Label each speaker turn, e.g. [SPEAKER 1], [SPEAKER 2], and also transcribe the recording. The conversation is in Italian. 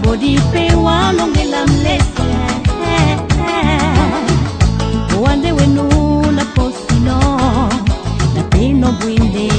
[SPEAKER 1] odi pe walongela mlese eh, eh, eh. wande wenu na posino na pino bwindi